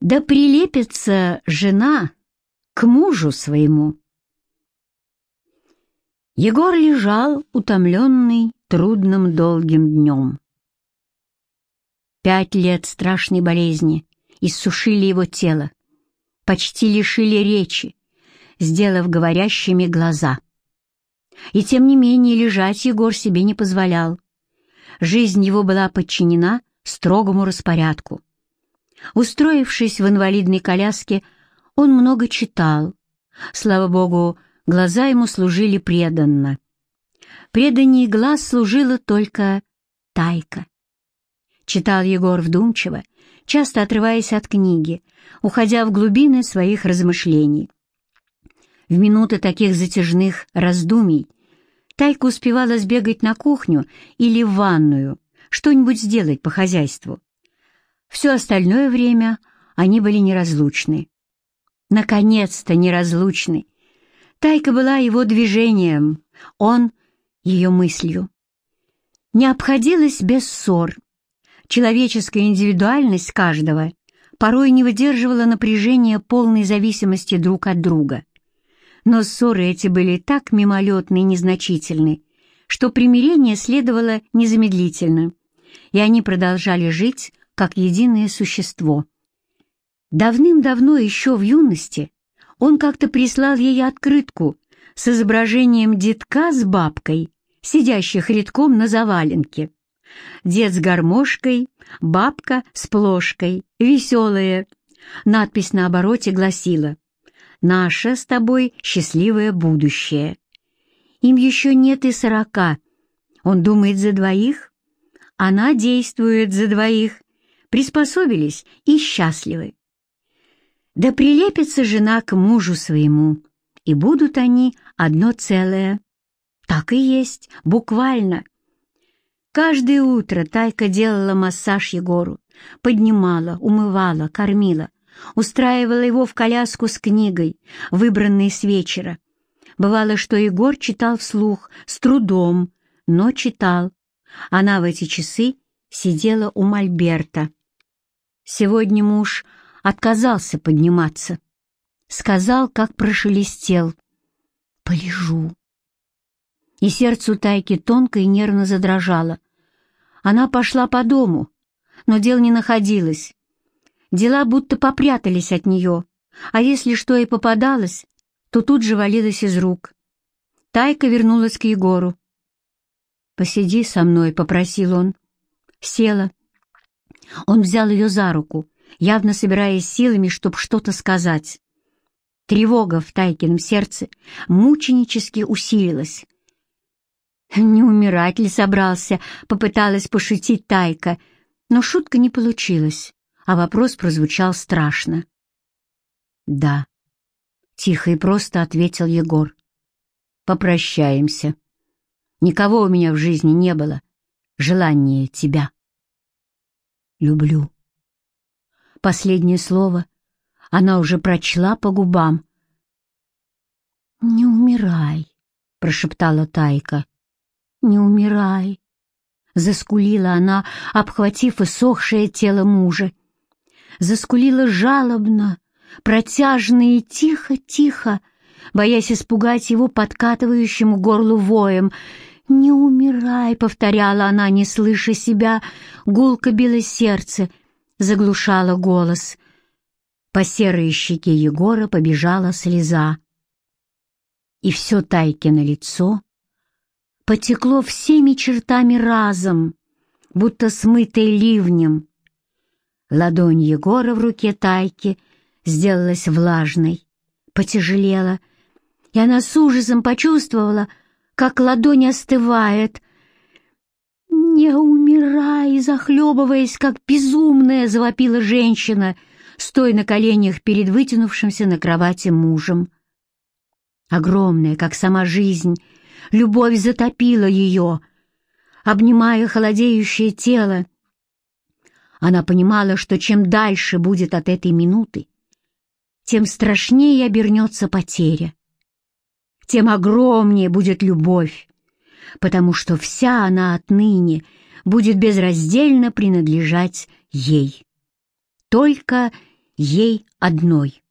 Да прилепится жена к мужу своему. Егор лежал, утомленный трудным долгим днем. Пять лет страшной болезни иссушили его тело, почти лишили речи, сделав говорящими глаза. И тем не менее лежать Егор себе не позволял. Жизнь его была подчинена строгому распорядку. Устроившись в инвалидной коляске, он много читал. Слава богу, глаза ему служили преданно. Преданней глаз служила только тайка. Читал Егор вдумчиво, часто отрываясь от книги, уходя в глубины своих размышлений. В минуты таких затяжных раздумий Тайка успевала сбегать на кухню или в ванную, что-нибудь сделать по хозяйству. Все остальное время они были неразлучны. Наконец-то неразлучны. Тайка была его движением, он — ее мыслью. Не обходилось без ссор. Человеческая индивидуальность каждого порой не выдерживала напряжения полной зависимости друг от друга. Но ссоры эти были так мимолетны и незначительны, что примирение следовало незамедлительно, и они продолжали жить как единое существо. Давным-давно, еще в юности, он как-то прислал ей открытку с изображением детка с бабкой, сидящих редком на заваленке. Дед с гармошкой, бабка с плошкой, веселая. Надпись на обороте гласила «Наше с тобой счастливое будущее». Им еще нет и сорока. Он думает за двоих, она действует за двоих приспособились и счастливы. Да прилепится жена к мужу своему, и будут они одно целое. Так и есть, буквально. Каждое утро Тайка делала массаж Егору, поднимала, умывала, кормила, устраивала его в коляску с книгой, выбранной с вечера. Бывало, что Егор читал вслух, с трудом, но читал. Она в эти часы сидела у Мольберта. Сегодня муж отказался подниматься. Сказал, как прошелестел. «Полежу». И сердце у Тайки тонко и нервно задрожало. Она пошла по дому, но дел не находилось. Дела будто попрятались от нее, а если что и попадалось, то тут же валилось из рук. Тайка вернулась к Егору. «Посиди со мной», — попросил он. Села. Он взял ее за руку, явно собираясь силами, чтобы что-то сказать. Тревога в Тайкином сердце мученически усилилась. «Не умирать ли собрался?» — попыталась пошутить Тайка, но шутка не получилась, а вопрос прозвучал страшно. «Да», — тихо и просто ответил Егор. «Попрощаемся. Никого у меня в жизни не было. Желание тебя» люблю. Последнее слово она уже прочла по губам. «Не умирай», — прошептала Тайка. «Не умирай», — заскулила она, обхватив иссохшее тело мужа. Заскулила жалобно, протяжно и тихо-тихо, боясь испугать его подкатывающим горлу воем — «Не умирай!» — повторяла она, не слыша себя. Гулко било сердце, заглушало голос. По серой щеке Егора побежала слеза. И все Тайкино лицо потекло всеми чертами разом, будто смытое ливнем. Ладонь Егора в руке Тайки сделалась влажной, потяжелела, и она с ужасом почувствовала, как ладонь остывает. «Не умирай!» — захлебываясь, как безумная, завопила женщина, стоя на коленях перед вытянувшимся на кровати мужем. Огромная, как сама жизнь, любовь затопила ее, обнимая холодеющее тело. Она понимала, что чем дальше будет от этой минуты, тем страшнее обернется потеря тем огромнее будет любовь, потому что вся она отныне будет безраздельно принадлежать ей. Только ей одной.